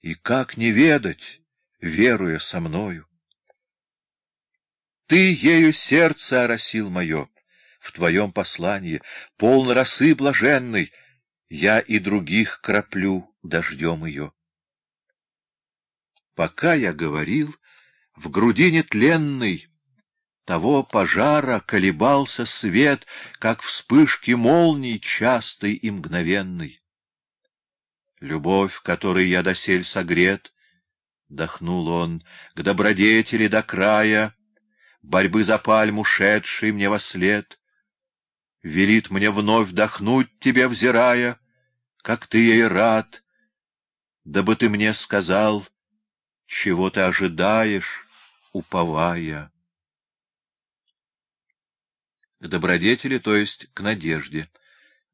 И как не ведать, веруя со мною? Ты ею сердце оросил мое, в твоем послании, полно росы блаженной, я и других краплю дождем ее. Пока я говорил, в грудине тленной того пожара колебался свет, как вспышки молний частой и мгновенной. Любовь, которой я досель согрет, — дохнул он, — к добродетели до края, борьбы за пальму, шедшей мне во след, велит мне вновь вдохнуть тебе, взирая, как ты ей рад, дабы ты мне сказал, чего ты ожидаешь, уповая. К добродетели, то есть к надежде,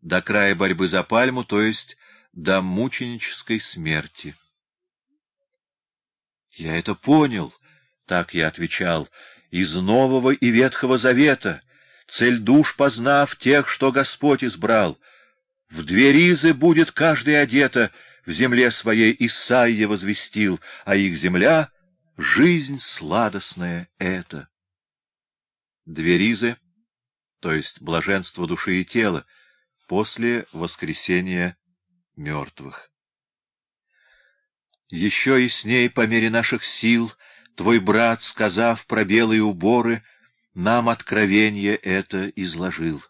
до края борьбы за пальму, то есть до мученической смерти. Я это понял, так я отвечал, из Нового и Ветхого Завета, цель душ познав тех, что Господь избрал. В две ризы будет каждый одета, в земле своей Исаия возвестил, а их земля — жизнь сладостная это. Две ризы, то есть блаженство души и тела, после воскресения мертвых. Еще и с ней, по мере наших сил, твой брат, сказав про белые уборы, нам откровение это изложил.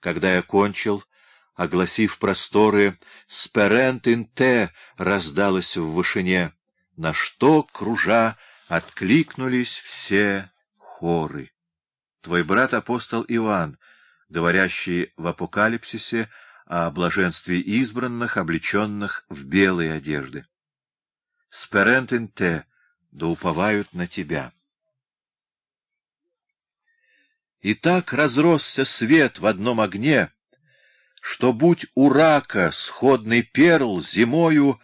Когда я кончил, огласив просторы, «Сперент те» раздалось в вышине, на что, кружа, откликнулись все хоры. Твой брат-апостол Иоанн, говорящий в Апокалипсисе о блаженстве избранных, облеченных в белые одежды. Сперентин те, да уповают на тебя. И так разросся свет в одном огне, что, будь у рака сходный перл зимою,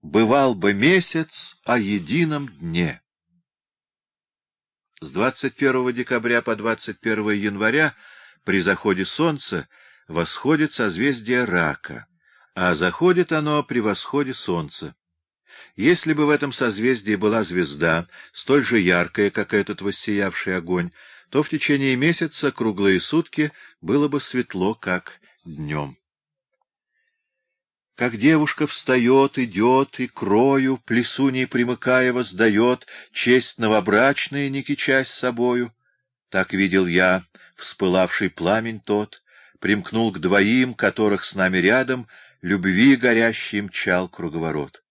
бывал бы месяц о едином дне. С 21 декабря по 21 января при заходе солнца восходит созвездие рака, а заходит оно при восходе солнца. Если бы в этом созвездии была звезда, столь же яркая, как этот воссиявший огонь, то в течение месяца круглые сутки было бы светло, как днем. Как девушка встает, идет, и крою, плесуней примыкая, воздает, честь новобрачная, не кичась собою, так видел я, вспылавший пламень тот, примкнул к двоим, которых с нами рядом, любви горящий мчал круговорот.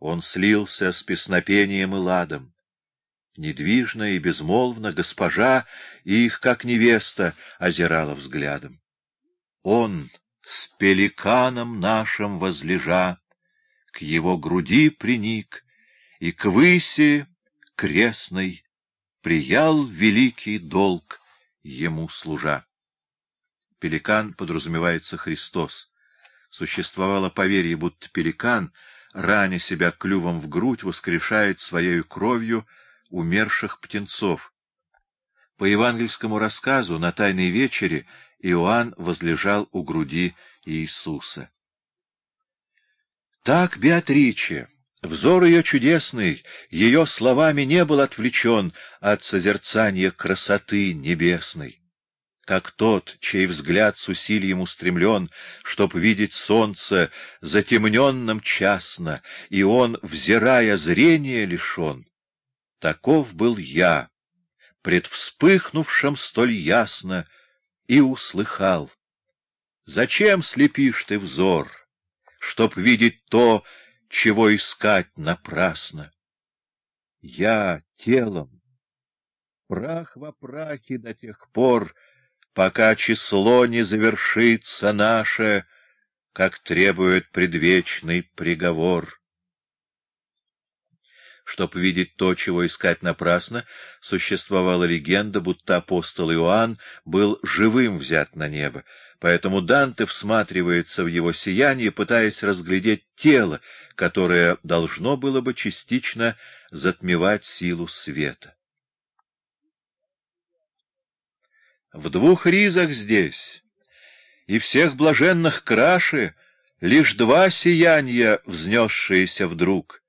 Он слился с песнопением и ладом. Недвижно и безмолвно госпожа их, как невеста, озирала взглядом. Он с пеликаном нашим возлежа, к его груди приник, и к выси крестной приял великий долг ему служа. Пеликан подразумевается Христос. Существовало поверье, будто пеликан, раня себя клювом в грудь, воскрешает своей кровью умерших птенцов. По евангельскому рассказу на Тайной вечере Иоанн возлежал у груди Иисуса. Так Беатриче, взор ее чудесный, ее словами не был отвлечен от созерцания красоты небесной как тот, чей взгляд с усилием устремлен, чтоб видеть солнце затемненным частно, и он, взирая зрения, лишен. Таков был я, пред вспыхнувшим столь ясно, и услыхал. Зачем слепишь ты взор, чтоб видеть то, чего искать напрасно? Я телом, прах во прахе до тех пор, пока число не завершится наше, как требует предвечный приговор. Чтоб видеть то, чего искать напрасно, существовала легенда, будто апостол Иоанн был живым взят на небо, поэтому Данте всматривается в его сияние, пытаясь разглядеть тело, которое должно было бы частично затмевать силу света. В двух ризах здесь, и всех блаженных краши, Лишь два сияния, взнесшиеся вдруг,